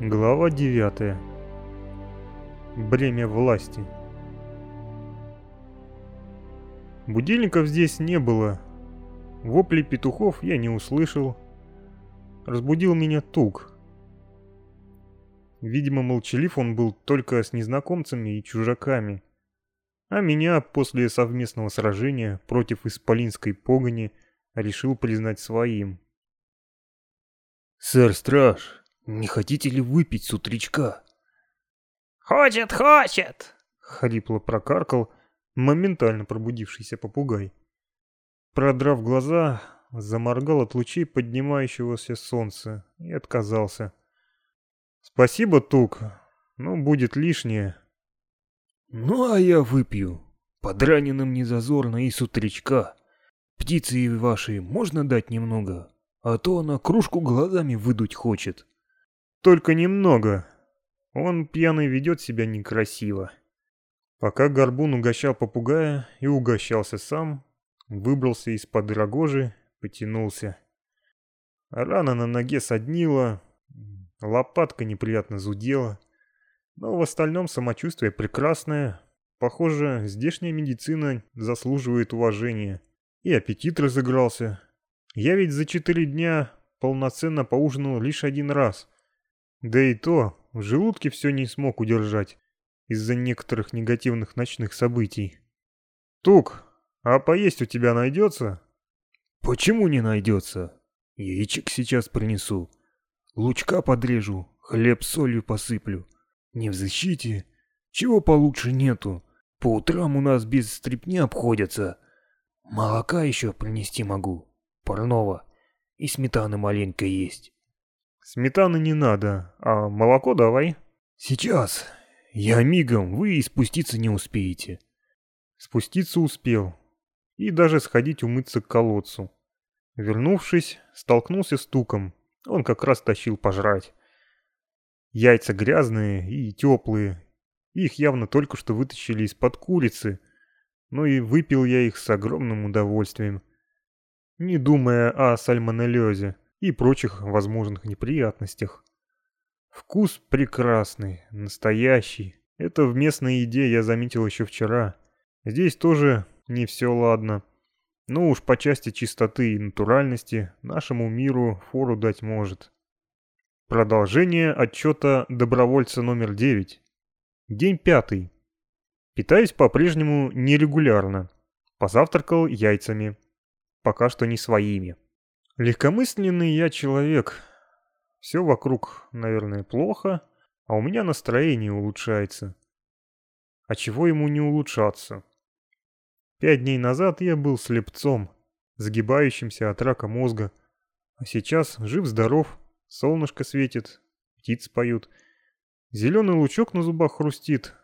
Глава 9. Бремя власти. Будильников здесь не было. Вопли петухов я не услышал. Разбудил меня тук. Видимо, молчалив он был только с незнакомцами и чужаками. А меня после совместного сражения против исполинской погони решил признать своим. «Сэр Страж, не хотите ли выпить с утречка?» «Хочет, хочет!» — хрипло прокаркал моментально пробудившийся попугай. Продрав глаза, заморгал от лучей поднимающегося солнца и отказался. «Спасибо, Тук, но будет лишнее». «Ну, а я выпью. Под раненым не зазорно и с утречка. Птицы ваши можно дать немного, а то она кружку глазами выдуть хочет». Только немного. Он пьяный ведет себя некрасиво. Пока Горбун угощал попугая и угощался сам, выбрался из-под рогожи, потянулся. Рана на ноге соднила, лопатка неприятно зудела, но в остальном самочувствие прекрасное. Похоже, здешняя медицина заслуживает уважения. И аппетит разыгрался. Я ведь за четыре дня полноценно поужинал лишь один раз — да и то, в желудке все не смог удержать из-за некоторых негативных ночных событий. «Тук, а поесть у тебя найдется?» «Почему не найдется? Яичек сейчас принесу. Лучка подрежу, хлеб солью посыплю. Не в защите. Чего получше нету. По утрам у нас без стрипни обходятся. Молока еще принести могу, парного. И сметаны маленько есть. Сметаны не надо, а молоко давай. Сейчас. Я мигом, вы и спуститься не успеете. Спуститься успел. И даже сходить умыться к колодцу. Вернувшись, столкнулся с туком. Он как раз тащил пожрать. Яйца грязные и теплые. Их явно только что вытащили из-под курицы. Но и выпил я их с огромным удовольствием. Не думая о сальмонеллезе и прочих возможных неприятностях. Вкус прекрасный, настоящий. Это в местной еде я заметил еще вчера. Здесь тоже не все ладно. Но уж по части чистоты и натуральности нашему миру фору дать может. Продолжение отчета добровольца номер 9. День пятый. Питаюсь по-прежнему нерегулярно. Позавтракал яйцами. Пока что не своими. Легкомысленный я человек. Все вокруг, наверное, плохо, а у меня настроение улучшается. А чего ему не улучшаться? Пять дней назад я был слепцом, сгибающимся от рака мозга, а сейчас жив-здоров, солнышко светит, птицы поют. Зеленый лучок на зубах хрустит.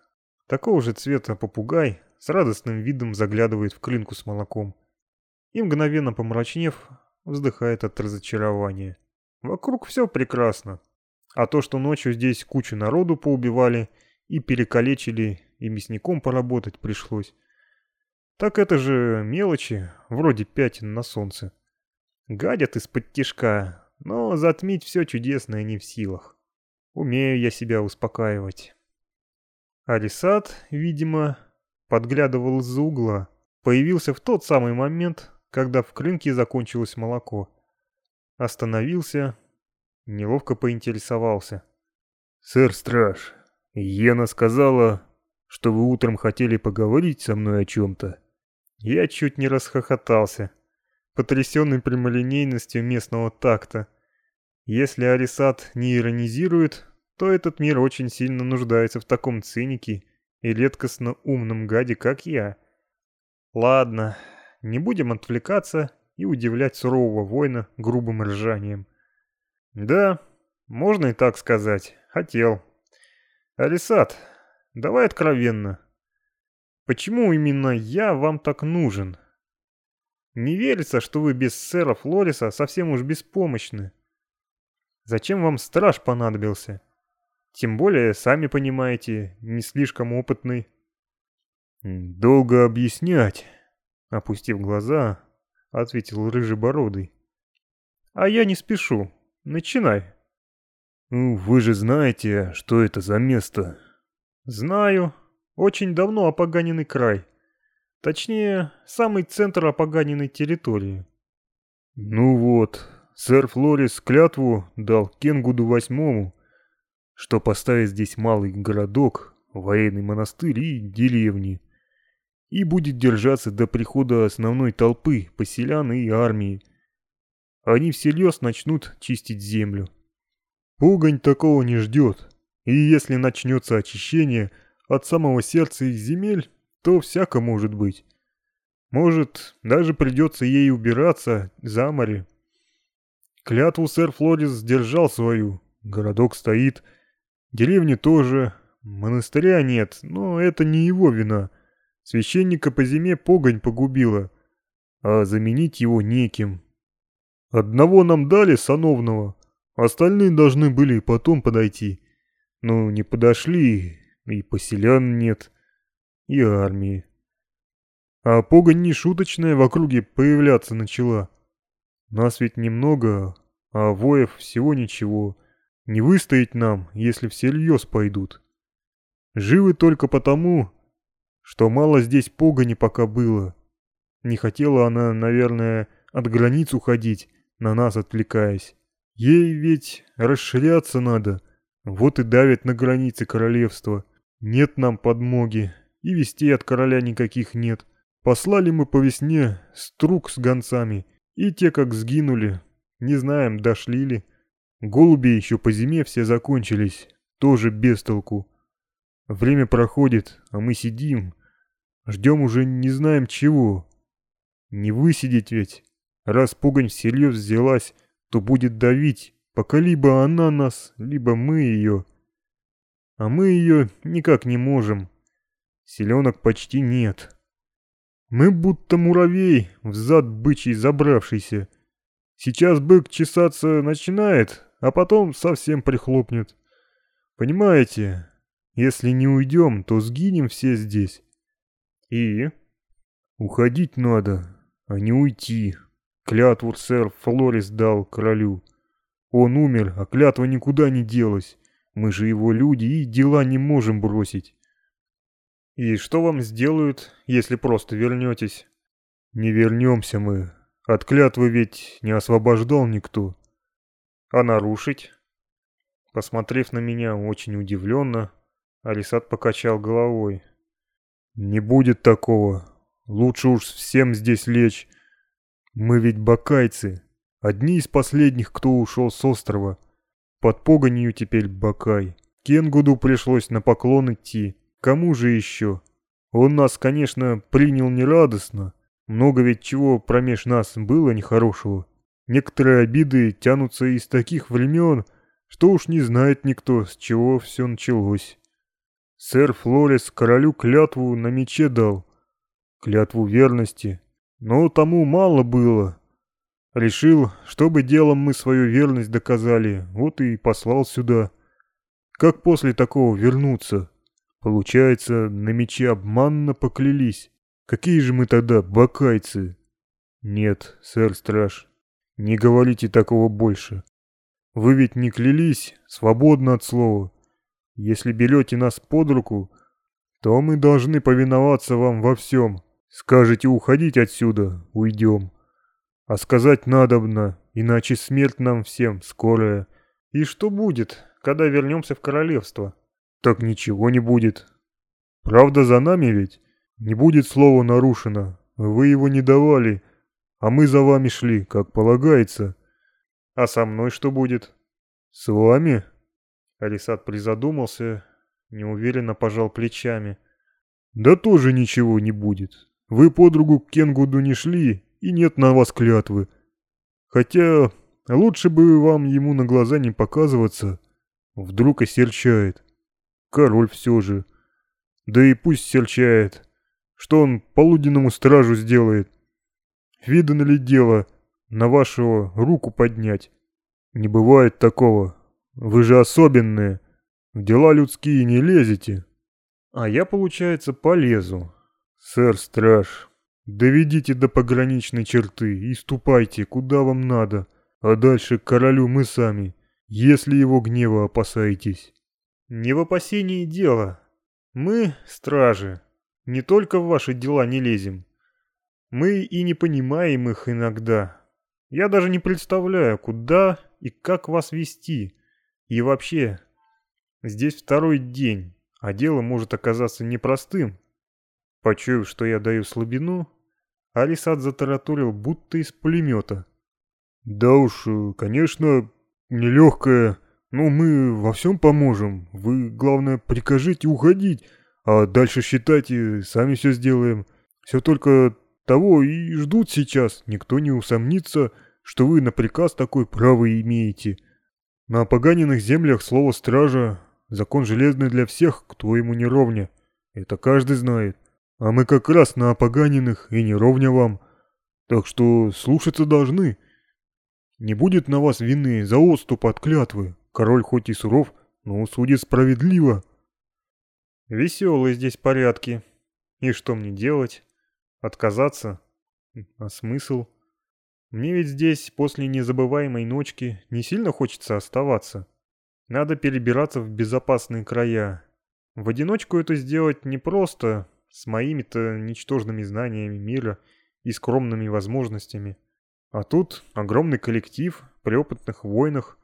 Такого же цвета попугай с радостным видом заглядывает в клинку с молоком. И мгновенно помрачнев, вздыхает от разочарования. Вокруг все прекрасно. А то, что ночью здесь кучу народу поубивали и перекалечили, и мясником поработать пришлось. Так это же мелочи, вроде пятен на солнце. Гадят из-под тишка, но затмить все чудесное не в силах. Умею я себя успокаивать. Арисат, видимо, подглядывал из-за угла. Появился в тот самый момент, когда в крынке закончилось молоко. Остановился, неловко поинтересовался. «Сэр Страж, Ена сказала, что вы утром хотели поговорить со мной о чем-то». Я чуть не расхохотался, потрясенный прямолинейностью местного такта. Если Арисат не иронизирует, то этот мир очень сильно нуждается в таком цинике и редкостно умном гаде, как я. Ладно, не будем отвлекаться и удивлять сурового воина грубым ржанием. Да, можно и так сказать. Хотел. Алисат, давай откровенно. Почему именно я вам так нужен? Не верится, что вы без сэра Флориса совсем уж беспомощны. Зачем вам страж понадобился? Тем более, сами понимаете, не слишком опытный. Долго объяснять. Опустив глаза, ответил рыжебородый. А я не спешу. Начинай. Ну, вы же знаете, что это за место. Знаю. Очень давно опоганенный край. Точнее, самый центр опоганенной территории. Ну вот, сэр Флорис клятву дал Кенгуду восьмому, что поставит здесь малый городок, военный монастырь и деревни, и будет держаться до прихода основной толпы поселян и армии. Они всерьез начнут чистить землю. Пугань такого не ждет, и если начнется очищение от самого сердца их земель, то всяко может быть. Может, даже придется ей убираться за море. Клятву сэр Флорис сдержал свою. Городок стоит. Деревни тоже. Монастыря нет, но это не его вина. Священника по зиме погонь погубила. А заменить его неким. Одного нам дали, сановного. Остальные должны были потом подойти. Но не подошли, и поселян нет, и армии. А погонь не шуточная в округе появляться начала. Нас ведь немного, а воев всего ничего. Не выстоять нам, если всерьез пойдут. Живы только потому, что мало здесь погони пока было. Не хотела она, наверное, от границ уходить, на нас отвлекаясь. Ей ведь расширяться надо, вот и давит на границе королевства. Нет нам подмоги, и вестей от короля никаких нет. Послали мы по весне струк с гонцами, и те как сгинули, не знаем, дошли ли. Голуби еще по зиме все закончились, тоже без толку. Время проходит, а мы сидим, ждем уже не знаем чего. Не высидеть ведь. Раз пугань всерьез взялась, то будет давить, пока либо она нас, либо мы ее. А мы ее никак не можем. Селенок почти нет. Мы будто муравей, в зад бычий забравшийся. Сейчас бык чесаться начинает, а потом совсем прихлопнет. Понимаете, если не уйдем, то сгинем все здесь. И? Уходить надо, а не уйти. Клятву сэр Флорис дал королю. Он умер, а клятва никуда не делась. Мы же его люди и дела не можем бросить. И что вам сделают, если просто вернетесь? Не вернемся мы. От клятвы ведь не освобождал никто. А нарушить? Посмотрев на меня очень удивленно, Алисат покачал головой. Не будет такого. Лучше уж всем здесь лечь. Мы ведь бакайцы. Одни из последних, кто ушел с острова. Под погонью теперь бакай. Кенгуду пришлось на поклон идти. Кому же еще? Он нас, конечно, принял нерадостно. Много ведь чего промеж нас было нехорошего. Некоторые обиды тянутся из таких времен, что уж не знает никто, с чего все началось. Сэр Флорес королю клятву на мече дал. Клятву верности. Но тому мало было. Решил, чтобы делом мы свою верность доказали, вот и послал сюда. Как после такого вернуться? Получается, на мече обманно поклялись. Какие же мы тогда бакайцы? Нет, сэр-страж, не говорите такого больше. Вы ведь не клялись, свободно от слова. Если берете нас под руку, то мы должны повиноваться вам во всем. Скажете уходить отсюда, уйдем. А сказать надобно, иначе смерть нам всем скорая. И что будет, когда вернемся в королевство? Так ничего не будет. Правда за нами ведь? Не будет слова нарушено. Вы его не давали, а мы за вами шли, как полагается. А со мной что будет? С вами? Алисат призадумался, неуверенно пожал плечами. Да тоже ничего не будет. Вы подругу к Кенгуду не шли, и нет на вас клятвы. Хотя лучше бы вам ему на глаза не показываться. Вдруг осерчает. Король все же. Да и пусть серчает. Что он полуденному стражу сделает? Видано ли дело на вашего руку поднять? Не бывает такого. Вы же особенные. В дела людские не лезете. А я, получается, полезу. Сэр-страж, доведите до пограничной черты и ступайте, куда вам надо. А дальше к королю мы сами. если его гнева опасаетесь. Не в опасении дело. Мы, стражи, не только в ваши дела не лезем. Мы и не понимаем их иногда. Я даже не представляю, куда и как вас вести. И вообще, здесь второй день, а дело может оказаться непростым. Почуяв, что я даю слабину, Алисат затараторил, будто из пулемета. «Да уж, конечно, нелегкое, но мы во всем поможем. Вы, главное, прикажите уходить, а дальше считайте, сами все сделаем. Все только того и ждут сейчас, никто не усомнится, что вы на приказ такой право имеете. На опоганенных землях слово «стража» — закон железный для всех, кто ему не ровня. Это каждый знает. А мы как раз на опоганенных и не ровня вам. Так что слушаться должны. Не будет на вас вины за отступ от клятвы. Король хоть и суров, но судит справедливо. Веселые здесь порядки. И что мне делать? Отказаться? А смысл? Мне ведь здесь после незабываемой ночки не сильно хочется оставаться. Надо перебираться в безопасные края. В одиночку это сделать непросто, с моими-то ничтожными знаниями мира и скромными возможностями. А тут огромный коллектив при опытных воинах,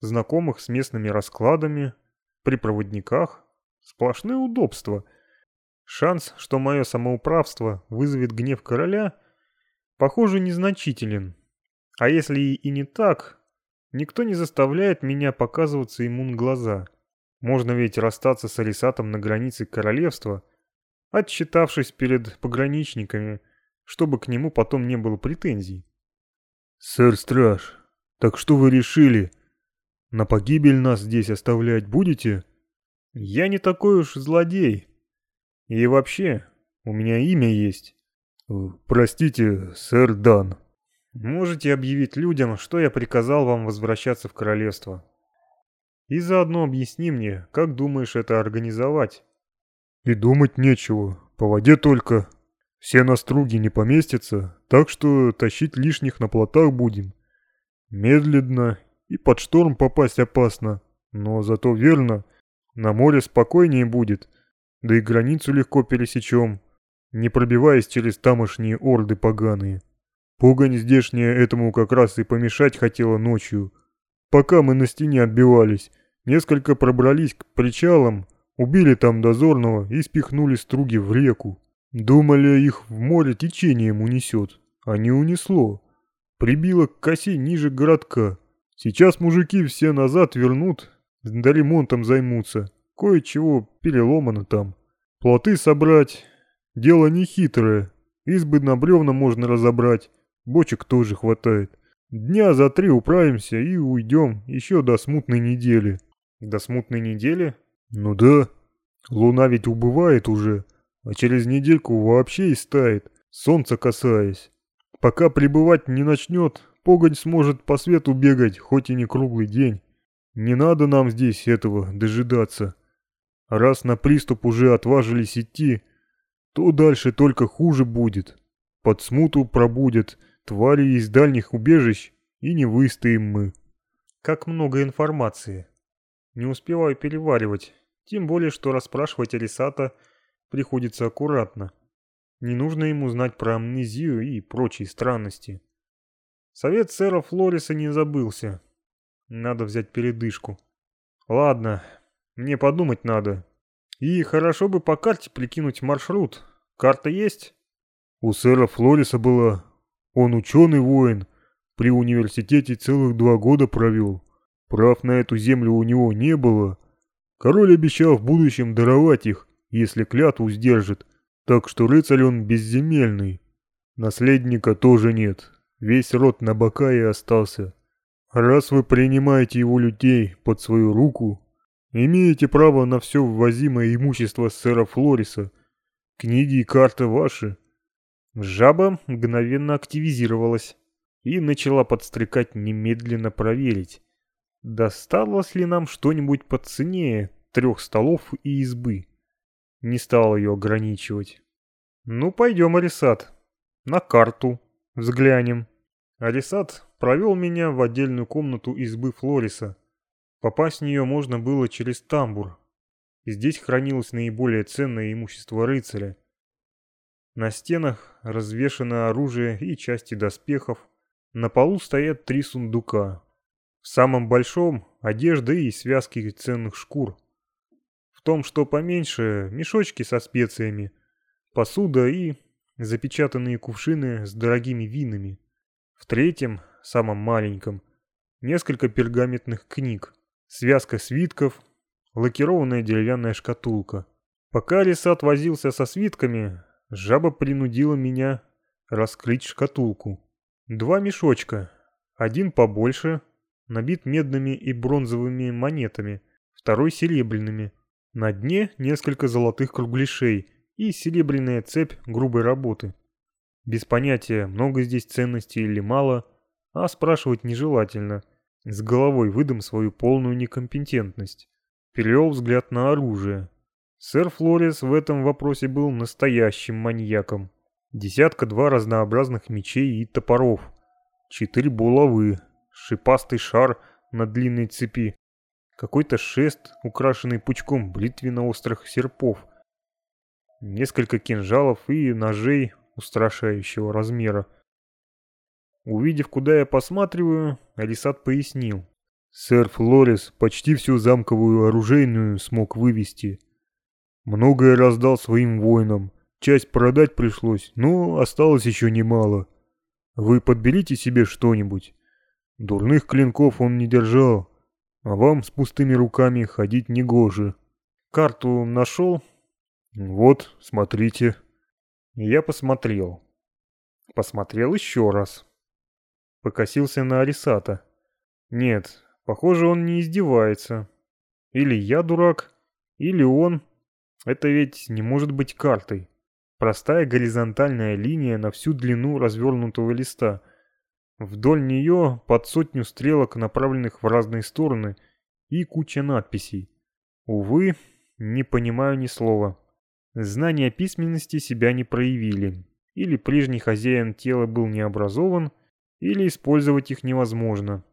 знакомых с местными раскладами, при проводниках. Сплошные удобства. Шанс, что мое самоуправство вызовет гнев короля, похоже, незначителен. А если и не так, никто не заставляет меня показываться ему на глаза. Можно ведь расстаться с Алисатом на границе королевства – отчитавшись перед пограничниками, чтобы к нему потом не было претензий. «Сэр Страж, так что вы решили? На погибель нас здесь оставлять будете?» «Я не такой уж злодей. И вообще, у меня имя есть». Э, «Простите, сэр Дан». «Можете объявить людям, что я приказал вам возвращаться в королевство. И заодно объясни мне, как думаешь это организовать». И думать нечего, по воде только. Все на струги не поместятся, так что тащить лишних на плотах будем. Медленно и под шторм попасть опасно, но зато верно, на море спокойнее будет, да и границу легко пересечем, не пробиваясь через тамошние орды поганые. Пугань здешняя этому как раз и помешать хотела ночью. Пока мы на стене отбивались, несколько пробрались к причалам, Убили там дозорного и спихнули струги в реку. Думали, их в море течением унесет, а не унесло. Прибило к косе ниже городка. Сейчас мужики все назад вернут, да ремонтом займутся. Кое-чего переломано там. Плоты собрать – дело не хитрое. Избы на бревна можно разобрать, бочек тоже хватает. Дня за три управимся и уйдем еще до смутной недели. До смутной недели? Ну да. Луна ведь убывает уже, а через недельку вообще истает, солнце касаясь. Пока прибывать не начнет, погонь сможет по свету бегать, хоть и не круглый день. Не надо нам здесь этого дожидаться. Раз на приступ уже отважились идти, то дальше только хуже будет. Под смуту пробудят твари из дальних убежищ, и не выстоим мы. Как много информации. Не успеваю переваривать. Тем более, что расспрашивать Алисата приходится аккуратно. Не нужно ему знать про амнезию и прочие странности. Совет сэра Флориса не забылся. Надо взять передышку. Ладно, мне подумать надо. И хорошо бы по карте прикинуть маршрут. Карта есть? У сэра Флориса была. Он ученый-воин. При университете целых два года провел. Прав на эту землю у него не было, Король обещал в будущем даровать их, если клятву сдержит, так что рыцарь он безземельный. Наследника тоже нет, весь род на бока и остался. Раз вы принимаете его людей под свою руку, имеете право на все ввозимое имущество сэра Флориса. Книги и карты ваши. Жаба мгновенно активизировалась и начала подстрекать немедленно проверить, Досталось ли нам что-нибудь по цене трех столов и избы? Не стал ее ограничивать. Ну, пойдем, Арисат. На карту. Взглянем. Арисат провел меня в отдельную комнату избы Флориса, Попасть в нее можно было через тамбур. Здесь хранилось наиболее ценное имущество рыцаря. На стенах развешано оружие и части доспехов. На полу стоят три сундука. В самом большом – одежда и связки ценных шкур. В том, что поменьше – мешочки со специями, посуда и запечатанные кувшины с дорогими винами. В третьем, самом маленьком, несколько пергаментных книг, связка свитков, лакированная деревянная шкатулка. Пока Лисат возился со свитками, жаба принудила меня раскрыть шкатулку. Два мешочка, один побольше, набит медными и бронзовыми монетами, второй серебряными. На дне несколько золотых кругляшей и серебряная цепь грубой работы. Без понятия, много здесь ценностей или мало, а спрашивать нежелательно. С головой выдам свою полную некомпетентность. Перевел взгляд на оружие. Сэр Флорис в этом вопросе был настоящим маньяком. Десятка-два разнообразных мечей и топоров. Четыре булавы. Шипастый шар на длинной цепи. Какой-то шест, украшенный пучком бритвенно-острых серпов. Несколько кинжалов и ножей устрашающего размера. Увидев, куда я посматриваю, Алисат пояснил. Сэр Флорис почти всю замковую оружейную смог вывести. Многое раздал своим воинам. Часть продать пришлось, но осталось еще немало. Вы подберите себе что-нибудь. Дурных клинков он не держал, а вам с пустыми руками ходить не гоже. Карту нашел? Вот, смотрите. Я посмотрел. Посмотрел еще раз. Покосился на Арисата. Нет, похоже, он не издевается. Или я дурак, или он. Это ведь не может быть картой. Простая горизонтальная линия на всю длину развернутого листа. Вдоль нее под сотню стрелок, направленных в разные стороны, и куча надписей. Увы, не понимаю ни слова. Знания письменности себя не проявили. Или прежний хозяин тела был необразован, или использовать их невозможно.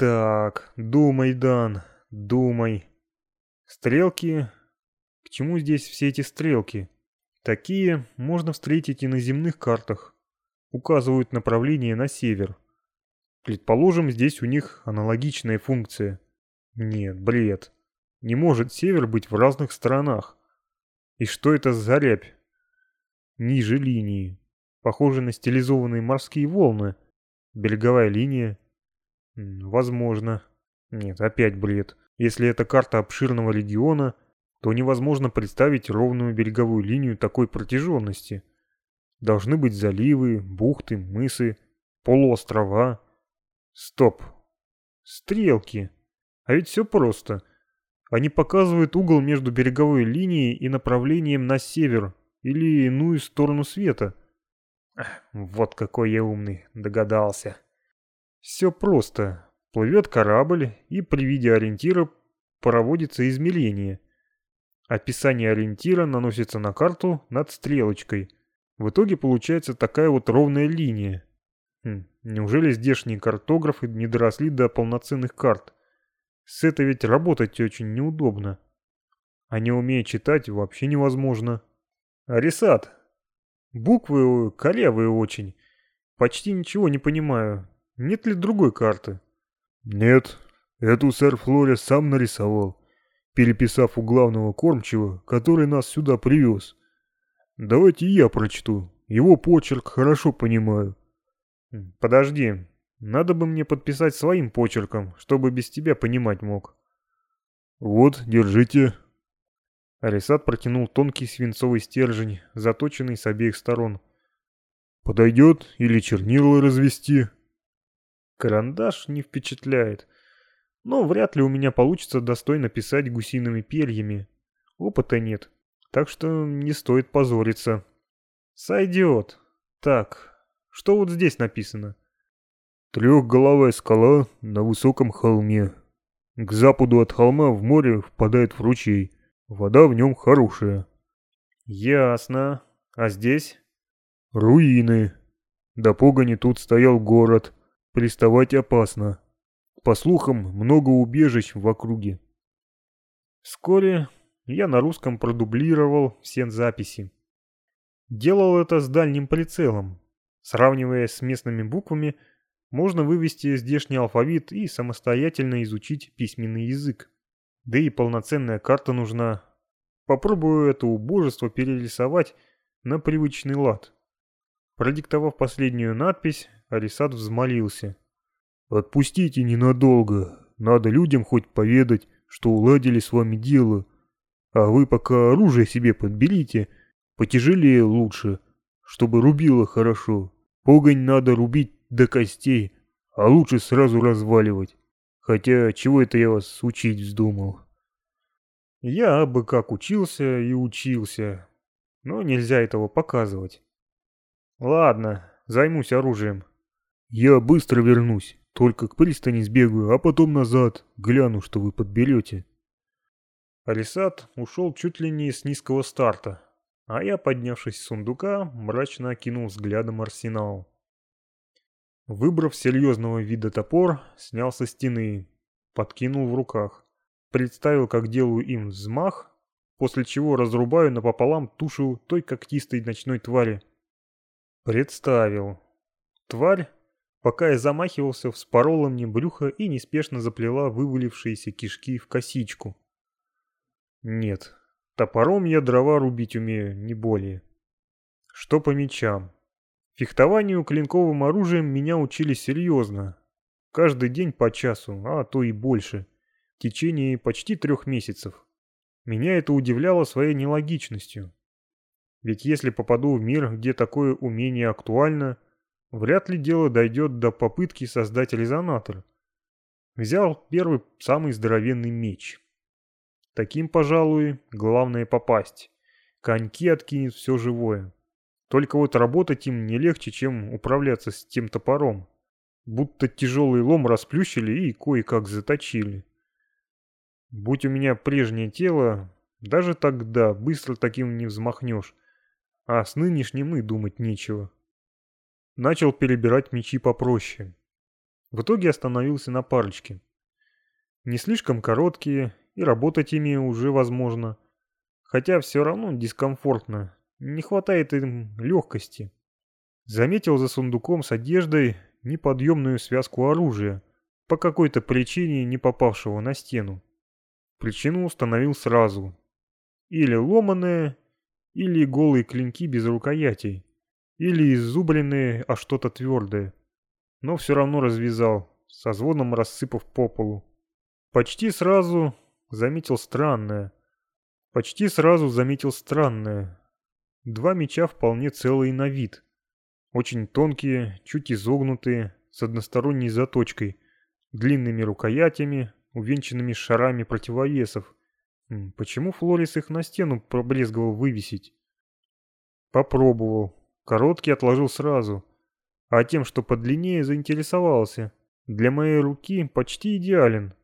Так, думай, Дан, думай. Стрелки к чему здесь все эти стрелки? Такие можно встретить и на земных картах. Указывают направление на север. Предположим, здесь у них аналогичная функция. Нет, бред. Не может север быть в разных сторонах. И что это за рябь? Ниже линии. Похоже на стилизованные морские волны. Береговая линия. Возможно. Нет, опять бред. Если это карта обширного региона, то невозможно представить ровную береговую линию такой протяженности. Должны быть заливы, бухты, мысы, полуострова. Стоп. Стрелки. А ведь все просто. Они показывают угол между береговой линией и направлением на север или иную сторону света. Вот какой я умный, догадался. Все просто. Плывет корабль, и при виде ориентира проводится измерение. Описание ориентира наносится на карту над стрелочкой. В итоге получается такая вот ровная линия. Хм, неужели здешние картографы не доросли до полноценных карт? С этой ведь работать очень неудобно. А не умея читать вообще невозможно. Арисат. Буквы корявые очень. Почти ничего не понимаю. Нет ли другой карты? Нет, эту сэр Флори сам нарисовал переписав у главного кормчего, который нас сюда привез. Давайте я прочту. Его почерк хорошо понимаю. Подожди. Надо бы мне подписать своим почерком, чтобы без тебя понимать мог. Вот, держите. Арисат протянул тонкий свинцовый стержень, заточенный с обеих сторон. Подойдет или чернила развести? Карандаш не впечатляет. Но вряд ли у меня получится достойно писать гусиными перьями. Опыта нет, так что не стоит позориться. Сойдет. Так, что вот здесь написано? Трехголовая скала на высоком холме. К западу от холма в море впадает в ручей. Вода в нем хорошая. Ясно. А здесь? Руины. До погони тут стоял город. Приставать опасно. По слухам, много убежищ в округе. Вскоре я на русском продублировал все записи. Делал это с дальним прицелом. Сравнивая с местными буквами, можно вывести здешний алфавит и самостоятельно изучить письменный язык. Да и полноценная карта нужна. Попробую это убожество перерисовать на привычный лад. Продиктовав последнюю надпись, Арисат взмолился. «Отпустите ненадолго. Надо людям хоть поведать, что уладили с вами дело. А вы пока оружие себе подберите, потяжелее лучше, чтобы рубило хорошо. Погонь надо рубить до костей, а лучше сразу разваливать. Хотя, чего это я вас учить вздумал? Я бы как учился и учился, но нельзя этого показывать. Ладно, займусь оружием. Я быстро вернусь, только к пристани сбегаю, а потом назад, гляну, что вы подберете. Алисат ушел чуть ли не с низкого старта, а я, поднявшись с сундука, мрачно окинул взглядом арсенал. Выбрав серьезного вида топор, снял со стены, подкинул в руках. Представил, как делаю им взмах, после чего разрубаю напополам тушу той когтистой ночной твари. Представил. Тварь, пока я замахивался, вспорола мне брюхо и неспешно заплела вывалившиеся кишки в косичку. Нет, топором я дрова рубить умею, не более. Что по мечам? Фехтованию клинковым оружием меня учили серьезно. Каждый день по часу, а то и больше. В течение почти трех месяцев. Меня это удивляло своей нелогичностью. Ведь если попаду в мир, где такое умение актуально, вряд ли дело дойдет до попытки создать резонатор. Взял первый самый здоровенный меч. Таким, пожалуй, главное попасть. Коньки откинет все живое. Только вот работать им не легче, чем управляться с тем топором. Будто тяжелый лом расплющили и кое-как заточили. Будь у меня прежнее тело, даже тогда быстро таким не взмахнешь. А с нынешним и думать нечего. Начал перебирать мечи попроще. В итоге остановился на парочке. Не слишком короткие, и работать ими уже возможно. Хотя все равно дискомфортно, не хватает им легкости. Заметил за сундуком с одеждой неподъемную связку оружия, по какой-то причине не попавшего на стену. Причину установил сразу. Или ломаные, или голые клинки без рукоятей, или изубренные, а что-то твердое. Но все равно развязал, со звоном рассыпав по полу. Почти сразу заметил странное. Почти сразу заметил странное. Два меча вполне целые на вид. Очень тонкие, чуть изогнутые, с односторонней заточкой, длинными рукоятями, увенчанными шарами противовесов. Почему Флорис их на стену проблезговал вывесить? Попробовал. Короткий отложил сразу. А тем, что подлиннее, заинтересовался. Для моей руки почти идеален.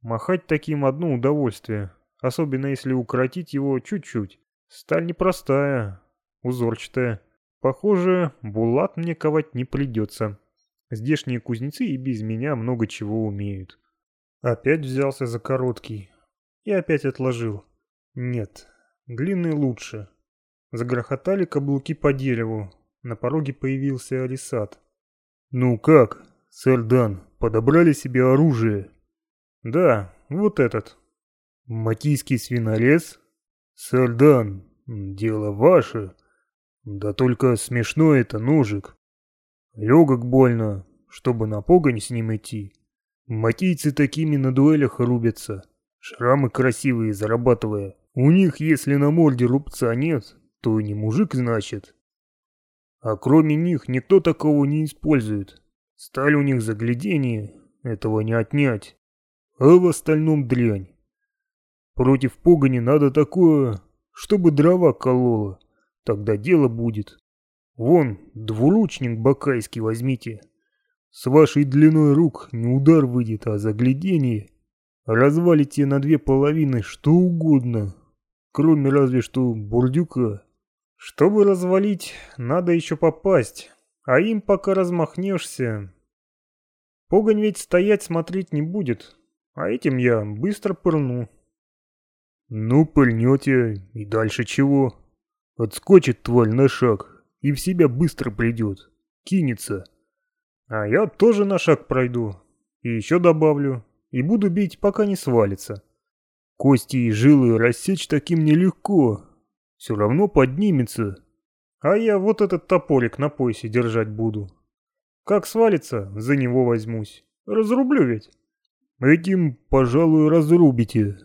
Махать таким одно удовольствие, особенно если укоротить его чуть-чуть. Сталь непростая, узорчатая. Похоже, булат мне ковать не придется. Здешние кузнецы и без меня много чего умеют. Опять взялся за короткий. И опять отложил. Нет, длинный лучше. Загрохотали каблуки по дереву. На пороге появился Алисат. «Ну как, сэр Дан, подобрали себе оружие?» «Да, вот этот». «Матийский свинорез?» «Сардан, дело ваше. Да только смешно это ножик. Легок больно, чтобы на погонь с ним идти. Матийцы такими на дуэлях рубятся, шрамы красивые зарабатывая. У них, если на морде рубца нет, то не мужик, значит. А кроме них никто такого не использует. Сталь у них заглядение, этого не отнять. А в остальном дрянь. Против погони надо такое, чтобы дрова кололо. Тогда дело будет. Вон, двуручник бакайский возьмите. С вашей длиной рук не удар выйдет, а заглядение. Развалите на две половины что угодно, кроме разве что бурдюка. Чтобы развалить, надо еще попасть, а им пока размахнешься. Погонь ведь стоять смотреть не будет, а этим я быстро пырну. Ну, пыльнете, и дальше чего? Отскочит тварь на шаг и в себя быстро придет, кинется. А я тоже на шаг пройду, и еще добавлю, и буду бить, пока не свалится. Кости и жилы рассечь таким нелегко, все равно поднимется. А я вот этот топорик на поясе держать буду. Как свалится, за него возьмусь. Разрублю ведь. Этим, пожалуй, разрубите.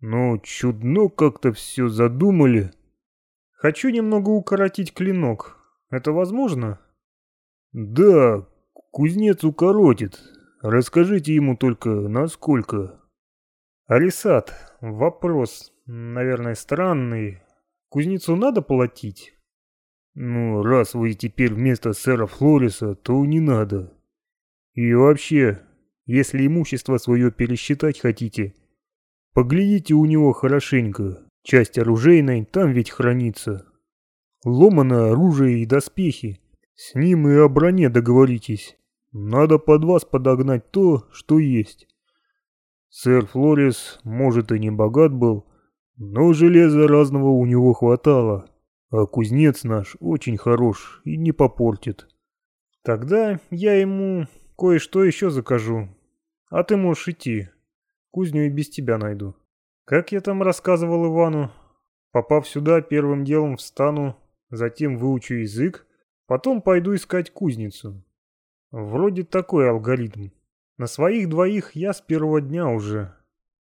Но чудно как-то все задумали. Хочу немного укоротить клинок. Это возможно? Да, кузнец укоротит. Расскажите ему только, насколько. Алисат, вопрос, наверное, странный. Кузнецу надо платить? Ну, раз вы теперь вместо сэра Флориса, то не надо. И вообще, если имущество свое пересчитать хотите, поглядите у него хорошенько. Часть оружейной там ведь хранится. Ломаное оружие и доспехи. С ним и о броне договоритесь. Надо под вас подогнать то, что есть. Сэр Флорис, может, и не богат был, но железа разного у него хватало. А кузнец наш очень хорош и не попортит. Тогда я ему кое-что еще закажу. А ты можешь идти. Кузню и без тебя найду. Как я там рассказывал Ивану, попав сюда, первым делом встану, затем выучу язык, потом пойду искать кузницу. Вроде такой алгоритм. На своих двоих я с первого дня уже.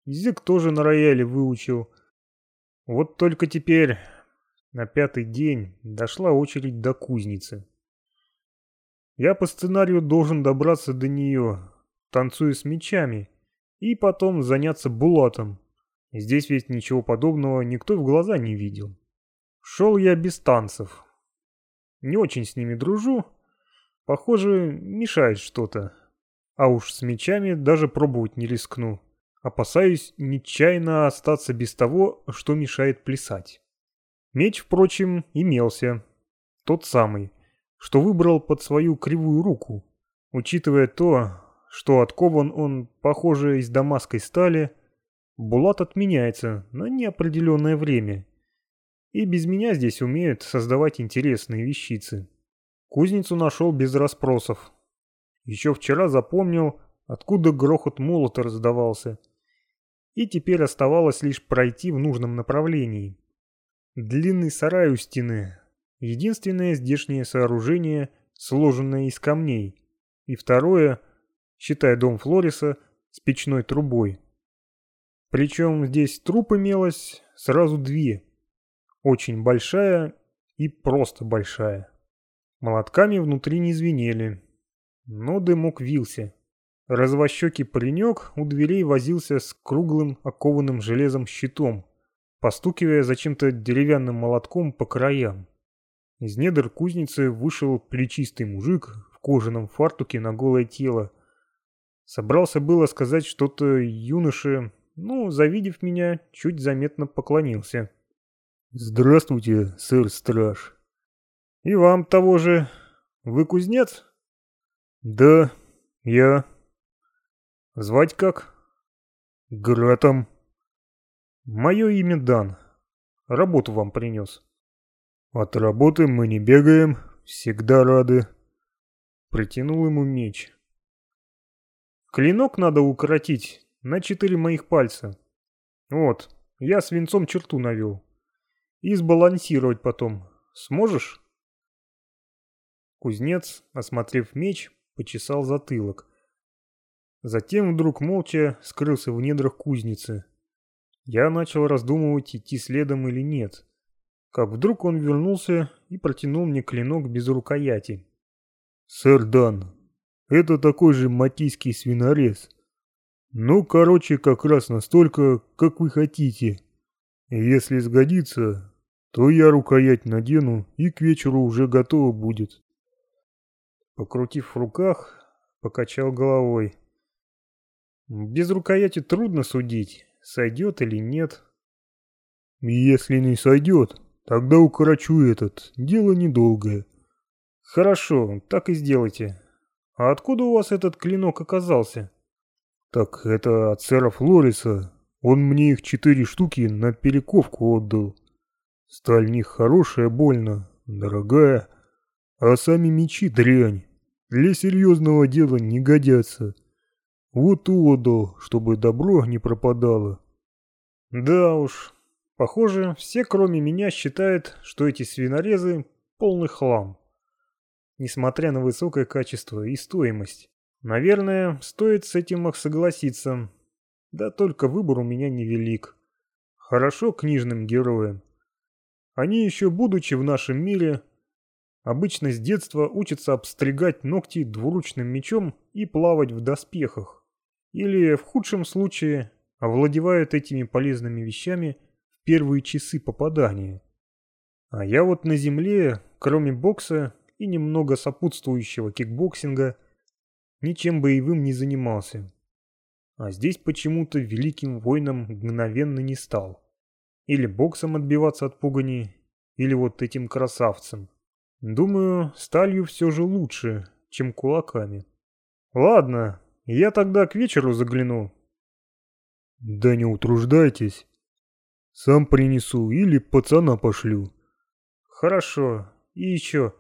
Язык тоже на рояле выучил. Вот только теперь на пятый день дошла очередь до кузницы. Я по сценарию должен добраться до нее, танцуя с мечами, и потом заняться булатом. Здесь ведь ничего подобного никто в глаза не видел. Шел я без танцев. Не очень с ними дружу. Похоже, мешает что-то. А уж с мечами даже пробовать не рискну. Опасаюсь нечаянно остаться без того, что мешает плясать. Меч, впрочем, имелся. Тот самый, что выбрал под свою кривую руку. Учитывая то, что откован он, похоже, из дамасской стали, Булат отменяется на неопределенное время. И без меня здесь умеют создавать интересные вещицы. Кузницу нашел без расспросов. Еще вчера запомнил, откуда грохот молота раздавался. И теперь оставалось лишь пройти в нужном направлении. Длинный сарай у стены. Единственное здешнее сооружение, сложенное из камней. И второе, считая дом Флориса, с печной трубой. Причем здесь труп имелось сразу две. Очень большая и просто большая. Молотками внутри не звенели, но дымок вился. Развощекий паренек у дверей возился с круглым окованным железом щитом, постукивая зачем-то деревянным молотком по краям. Из недр кузницы вышел плечистый мужик в кожаном фартуке на голое тело. Собрался было сказать что-то юноше, но, завидев меня, чуть заметно поклонился. «Здравствуйте, сэр-страж». «И вам того же. Вы кузнец?» «Да, я». «Звать как?» «Гратом». Мое имя Дан. Работу вам принес. От работы мы не бегаем, всегда рады. Протянул ему меч. Клинок надо укоротить на четыре моих пальца. Вот, я свинцом черту навел. И сбалансировать потом. Сможешь? Кузнец, осмотрев меч, почесал затылок. Затем вдруг молча скрылся в недрах кузницы. Я начал раздумывать, идти следом или нет. Как вдруг он вернулся и протянул мне клинок без рукояти. «Сэр Дан, это такой же матийский свинорез. Ну, короче, как раз настолько, как вы хотите. Если сгодится, то я рукоять надену, и к вечеру уже готово будет». Покрутив в руках, покачал головой. «Без рукояти трудно судить сойдет или нет. Если не сойдет, тогда укорочу этот, дело недолгое. Хорошо, так и сделайте. А откуда у вас этот клинок оказался? Так это от сэра Флориса. Он мне их четыре штуки на перековку отдал. Сталь них хорошая, больно, дорогая. А сами мечи дрянь. Для серьезного дела не годятся. Вот отдал, чтобы добро не пропадало. Да уж, похоже, все кроме меня считают, что эти свинорезы — полный хлам. Несмотря на высокое качество и стоимость. Наверное, стоит с этим согласиться. Да только выбор у меня невелик. Хорошо книжным героям. Они еще будучи в нашем мире, обычно с детства учатся обстригать ногти двуручным мечом и плавать в доспехах. Или, в худшем случае, овладевают этими полезными вещами в первые часы попадания. А я вот на земле, кроме бокса и немного сопутствующего кикбоксинга, ничем боевым не занимался. А здесь почему-то великим воином мгновенно не стал. Или боксом отбиваться от пугани, или вот этим красавцем. Думаю, сталью все же лучше, чем кулаками. Ладно, я тогда к вечеру загляну. Да не утруждайтесь. Сам принесу или пацана пошлю. Хорошо. И еще.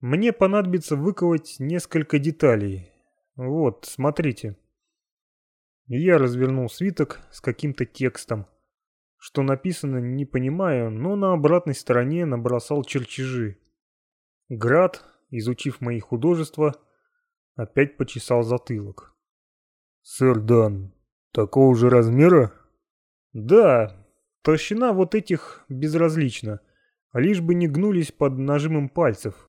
Мне понадобится выковать несколько деталей. Вот, смотрите. Я развернул свиток с каким-то текстом. Что написано, не понимаю, но на обратной стороне набросал чертежи. Град, изучив мои художества, опять почесал затылок. «Сэр Дан, такого же размера?» «Да, толщина вот этих безразлична, лишь бы не гнулись под нажимом пальцев.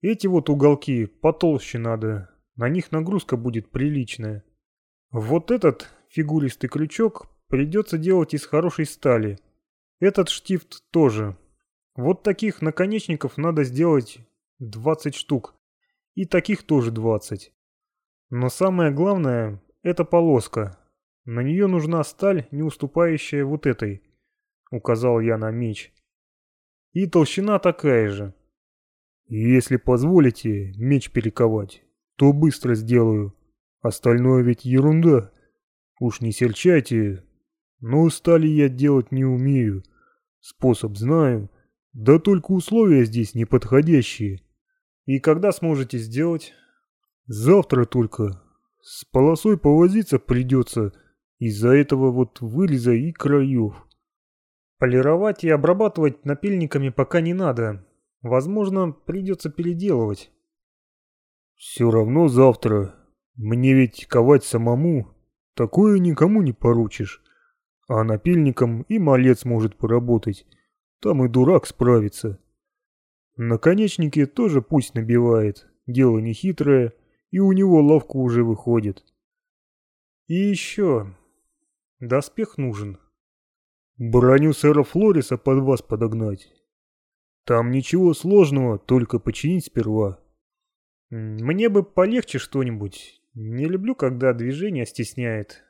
Эти вот уголки потолще надо, на них нагрузка будет приличная. Вот этот фигуристый крючок придется делать из хорошей стали. Этот штифт тоже. Вот таких наконечников надо сделать 20 штук. И таких тоже 20. Но самое главное – это полоска. На нее нужна сталь, не уступающая вот этой. Указал я на меч. И толщина такая же. Если позволите меч перековать, то быстро сделаю. Остальное ведь ерунда. Уж не серчайте, но стали я делать не умею. Способ знаю, да только условия здесь неподходящие. И когда сможете сделать? Завтра только. С полосой повозиться придется из-за этого вот выреза и краев. Полировать и обрабатывать напильниками пока не надо. Возможно, придется переделывать. Все равно завтра. Мне ведь ковать самому. Такое никому не поручишь. А напильником и малец может поработать. Там и дурак справится. Наконечники тоже пусть набивает. Дело не хитрое, и у него лавка уже выходит. И еще. Доспех нужен. Броню сэра Флориса под вас подогнать. Там ничего сложного, только починить сперва. Мне бы полегче что-нибудь. Не люблю, когда движение стесняет.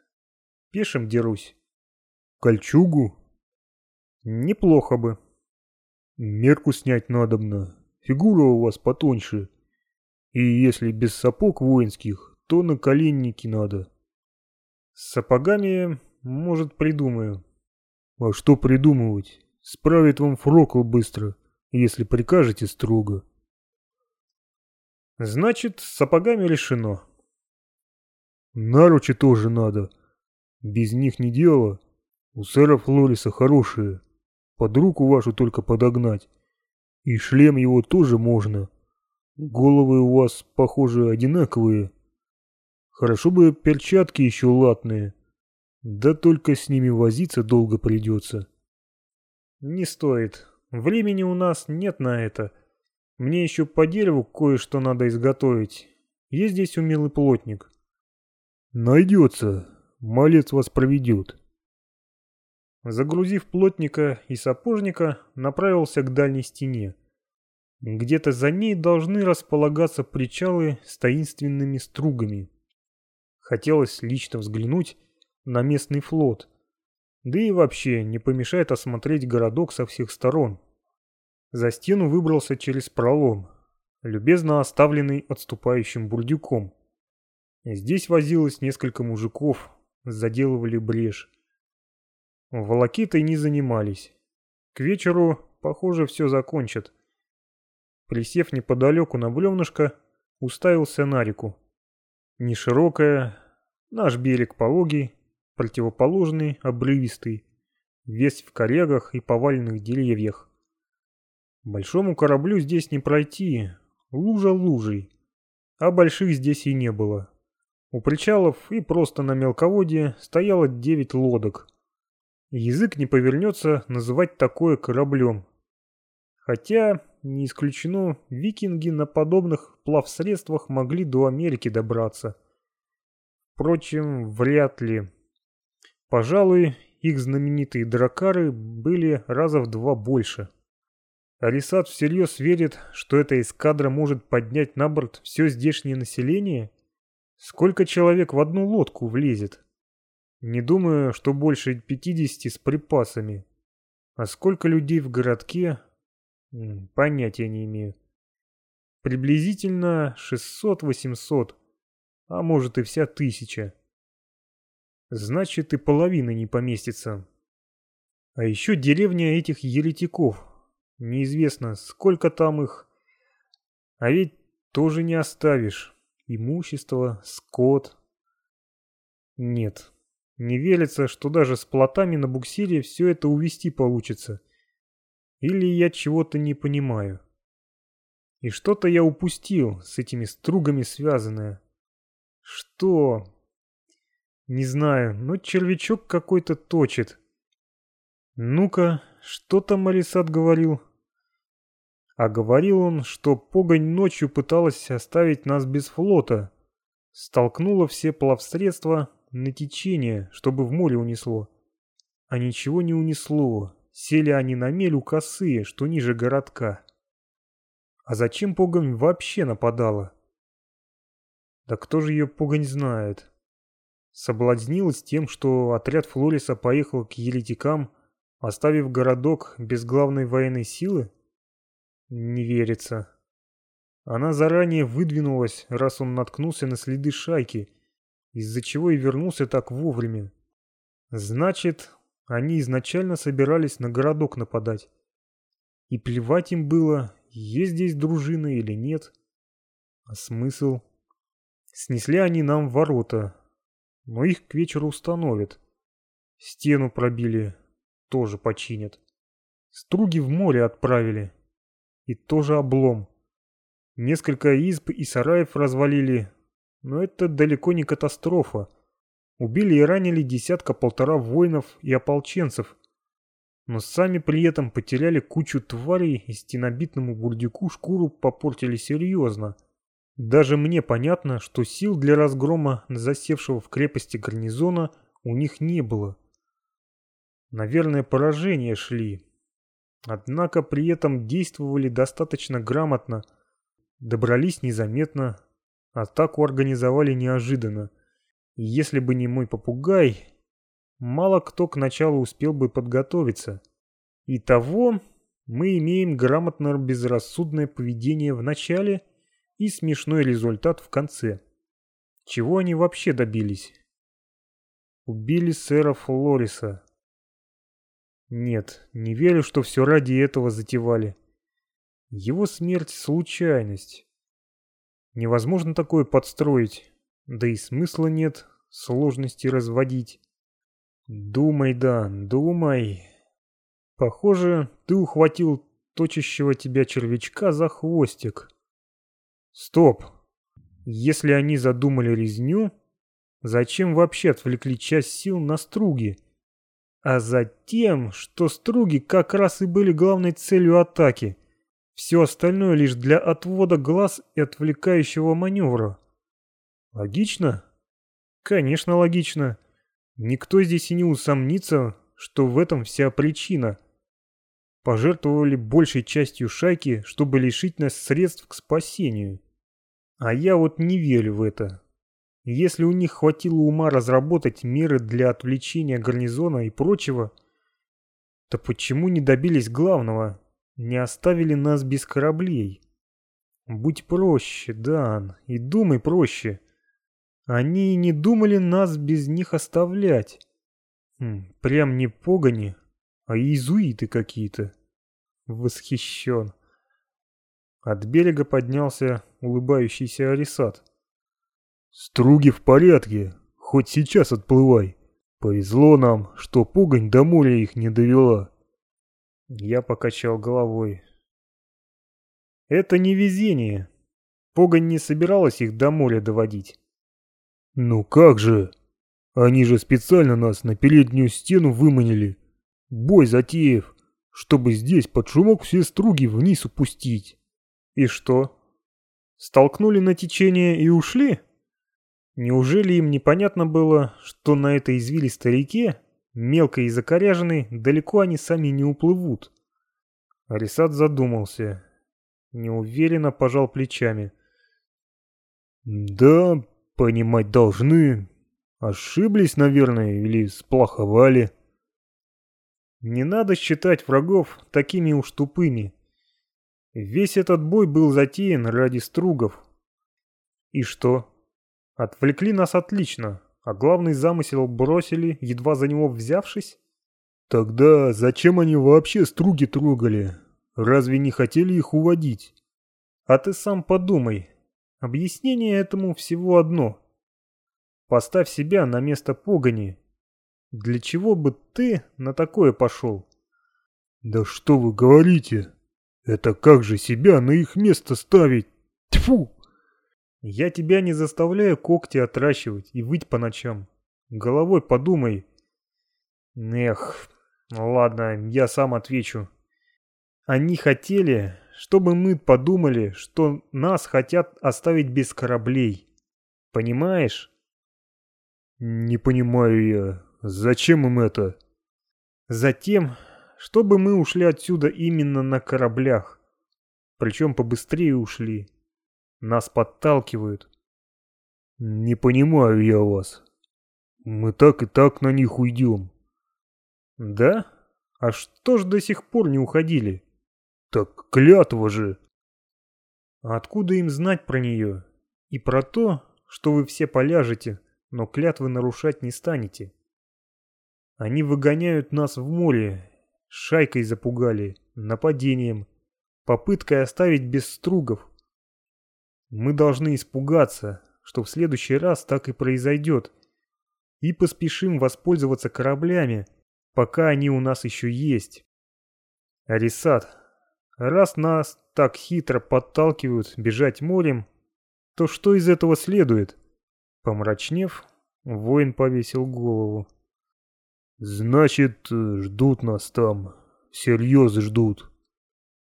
Пешим дерусь. Кольчугу? Неплохо бы. Мерку снять надобно. Фигура у вас потоньше. И если без сапог воинских, то на коленники надо. С сапогами, может, придумаю. А что придумывать? Справит вам фрокл быстро, если прикажете строго. Значит, с сапогами решено. Наручи тоже надо. Без них не дело. У сэра Флориса хорошие. Под руку вашу только подогнать. И шлем его тоже можно. Головы у вас, похоже, одинаковые. Хорошо бы перчатки еще латные. Да только с ними возиться долго придется. Не стоит. Времени у нас нет на это. Мне еще по дереву кое-что надо изготовить. Есть здесь умелый плотник. Найдется. Малец вас проведет. Загрузив плотника и сапожника, направился к дальней стене. Где-то за ней должны располагаться причалы с таинственными стругами. Хотелось лично взглянуть на местный флот. Да и вообще не помешает осмотреть городок со всех сторон. За стену выбрался через пролом. любезно оставленный отступающим бурдюком. Здесь возилось несколько мужиков, заделывали брешь. Волокитой не занимались. К вечеру, похоже, все закончат. Присев неподалеку на бревнышко, уставился на реку. Неширокая, наш берег пологий, противоположный, обрывистый, весь в корягах и поваленных деревьях. Большому кораблю здесь не пройти, лужа лужей, а больших здесь и не было. У причалов и просто на мелководье стояло девять лодок. Язык не повернется называть такое кораблем. Хотя, не исключено, викинги на подобных плавсредствах могли до Америки добраться. Впрочем, вряд ли. Пожалуй, их знаменитые дракары были раза в два больше. Арисат всерьез верит, что эта эскадра может поднять на борт все здешнее население? Сколько человек в одну лодку влезет? Не думаю, что больше 50 с припасами. А сколько людей в городке? Понятия не имею. Приблизительно 600-800, а может и вся тысяча. Значит, и половина не поместится. А еще деревня этих еретиков. Неизвестно, сколько там их. А ведь тоже не оставишь. Имущество, скот. Нет, не верится, что даже с плотами на буксире все это увести получится. Или я чего-то не понимаю. И что-то я упустил с этими стругами связанное. Что? Не знаю, но червячок какой-то точит. Ну-ка, что там Алисат говорил? А говорил он, что погонь ночью пыталась оставить нас без флота. Столкнула все плавсредства на течение, чтобы в море унесло. А ничего не унесло. Сели они на мель у косы, что ниже городка. А зачем погонь вообще нападала? Да кто же ее погонь знает? Соблазнилась тем, что отряд Флориса поехал к еретикам, оставив городок без главной военной силы? Не верится. Она заранее выдвинулась, раз он наткнулся на следы шайки, из-за чего и вернулся так вовремя. Значит, они изначально собирались на городок нападать. И плевать им было, есть здесь дружина или нет. А смысл? Снесли они нам ворота, но их к вечеру установят. Стену пробили, тоже починят. Струги в море отправили. И тоже облом. Несколько изб и сараев развалили, но это далеко не катастрофа. Убили и ранили десятка-полтора воинов и ополченцев, но сами при этом потеряли кучу тварей и стенобитному бурдюку шкуру попортили серьезно. Даже мне понятно, что сил для разгрома засевшего в крепости гарнизона у них не было. Наверное, поражения шли. Однако при этом действовали достаточно грамотно, добрались незаметно, атаку организовали неожиданно. И если бы не мой попугай, мало кто к началу успел бы подготовиться. И того мы имеем грамотно безрассудное поведение в начале и смешной результат в конце. Чего они вообще добились? Убили сэра Флориса. Нет, не верю, что все ради этого затевали. Его смерть — случайность. Невозможно такое подстроить. Да и смысла нет сложности разводить. Думай, да, думай. Похоже, ты ухватил точащего тебя червячка за хвостик. Стоп. Если они задумали резню, зачем вообще отвлекли часть сил на струги? А затем, что струги как раз и были главной целью атаки. Все остальное лишь для отвода глаз и отвлекающего маневра. Логично? Конечно, логично. Никто здесь и не усомнится, что в этом вся причина. Пожертвовали большей частью шайки, чтобы лишить нас средств к спасению. А я вот не верю в это. Если у них хватило ума разработать меры для отвлечения гарнизона и прочего, то почему не добились главного, не оставили нас без кораблей? Будь проще, Дан, и думай проще. Они не думали нас без них оставлять. Хм, прям не погони, а иезуиты какие-то. Восхищен. От берега поднялся улыбающийся Арисат. «Струги в порядке, хоть сейчас отплывай. Повезло нам, что погонь до моря их не довела». Я покачал головой. «Это не везение. Погонь не собиралась их до моря доводить». «Ну как же? Они же специально нас на переднюю стену выманили. Бой затеев, чтобы здесь под шумок все струги вниз упустить». И что? Столкнули на течение и ушли? Неужели им непонятно было, что на этой извилистой реке, мелкой и закоряженной, далеко они сами не уплывут? Арисат задумался. Неуверенно пожал плечами. «Да, понимать должны. Ошиблись, наверное, или сплоховали». «Не надо считать врагов такими уж тупыми. Весь этот бой был затеян ради стругов. И что? Отвлекли нас отлично, а главный замысел бросили, едва за него взявшись? Тогда зачем они вообще струги трогали? Разве не хотели их уводить? А ты сам подумай. Объяснение этому всего одно. Поставь себя на место погони. Для чего бы ты на такое пошел? Да что вы говорите? Это как же себя на их место ставить? Тьфу! Я тебя не заставляю когти отращивать и выть по ночам. Головой подумай. Эх, ладно, я сам отвечу. Они хотели, чтобы мы подумали, что нас хотят оставить без кораблей. Понимаешь? Не понимаю я. Зачем им это? Затем, чтобы мы ушли отсюда именно на кораблях. Причем побыстрее ушли. Нас подталкивают. Не понимаю я вас. Мы так и так на них уйдем. Да? А что ж до сих пор не уходили? Так клятва же. А откуда им знать про нее? И про то, что вы все поляжете, но клятвы нарушать не станете. Они выгоняют нас в море Шайкой запугали, нападением, попыткой оставить без стругов. Мы должны испугаться, что в следующий раз так и произойдет, и поспешим воспользоваться кораблями, пока они у нас еще есть. Арисат, раз нас так хитро подталкивают бежать морем, то что из этого следует? Помрачнев, воин повесил голову. Значит, ждут нас там. Всерьез ждут.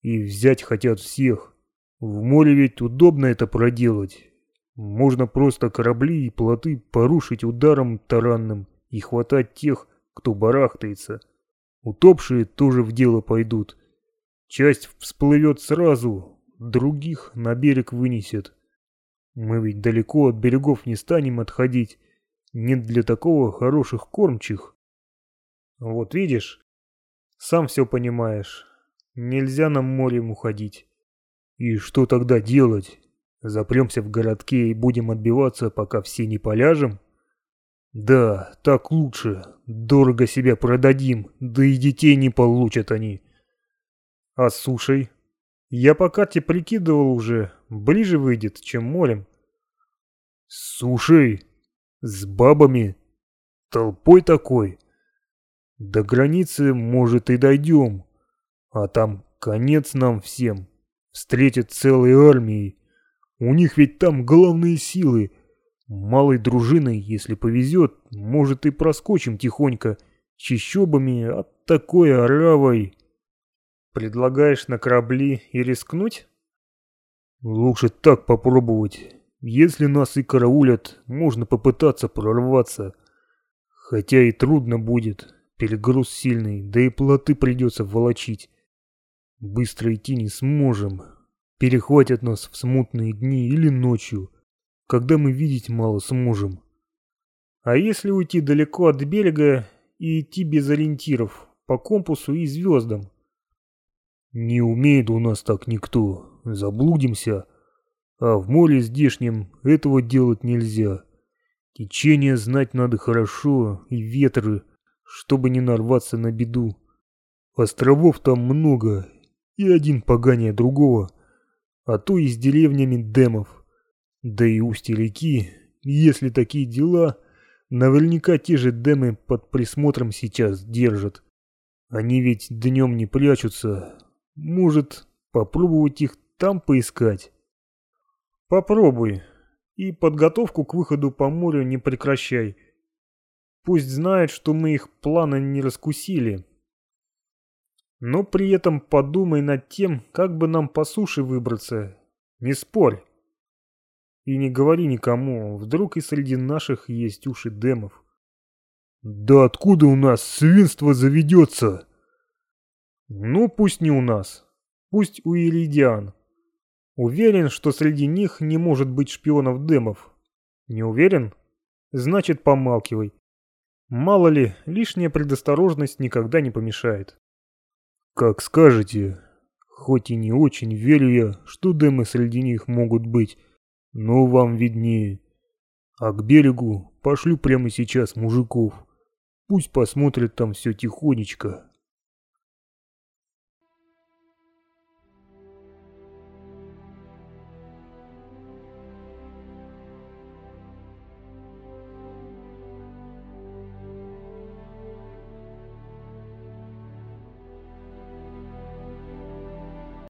И взять хотят всех. В море ведь удобно это проделать. Можно просто корабли и плоты порушить ударом таранным и хватать тех, кто барахтается. Утопшие тоже в дело пойдут. Часть всплывет сразу, других на берег вынесет. Мы ведь далеко от берегов не станем отходить. Нет для такого хороших кормчих. Вот видишь, сам все понимаешь. Нельзя нам морем уходить. И что тогда делать? Запремся в городке и будем отбиваться, пока все не поляжем? Да, так лучше. Дорого себя продадим, да и детей не получат они. А с сушей? Я по карте прикидывал уже, ближе выйдет, чем морем. С сушей? С бабами? Толпой такой? До границы, может, и дойдем. А там конец нам всем. Встретят целой армией. У них ведь там главные силы. Малой дружиной, если повезет, может и проскочим тихонько. Чищобами, а такой оравой. Предлагаешь на корабли и рискнуть? Лучше так попробовать. Если нас и караулят, можно попытаться прорваться. Хотя и трудно будет. Перегруз сильный, да и плоты придется волочить. Быстро идти не сможем. Перехватят нас в смутные дни или ночью, когда мы видеть мало сможем. А если уйти далеко от берега и идти без ориентиров, по компасу и звездам? Не умеет у нас так никто. Заблудимся, А в море здешнем этого делать нельзя. Течение знать надо хорошо и ветры, чтобы не нарваться на беду. Островов там много, и один поганее другого, а то и с деревнями демов. Да и устье реки, если такие дела, наверняка те же демы под присмотром сейчас держат. Они ведь днем не прячутся. Может, попробовать их там поискать? Попробуй. И подготовку к выходу по морю не прекращай. Пусть знают, что мы их планы не раскусили. Но при этом подумай над тем, как бы нам по суше выбраться. Не спорь. И не говори никому, вдруг и среди наших есть уши демов. Да откуда у нас свинство заведется? Ну, пусть не у нас. Пусть у Иридиан. Уверен, что среди них не может быть шпионов демов. Не уверен? Значит, помалкивай. Мало ли, лишняя предосторожность никогда не помешает. Как скажете. Хоть и не очень верю я, что демы среди них могут быть, но вам виднее. А к берегу пошлю прямо сейчас мужиков. Пусть посмотрят там все тихонечко.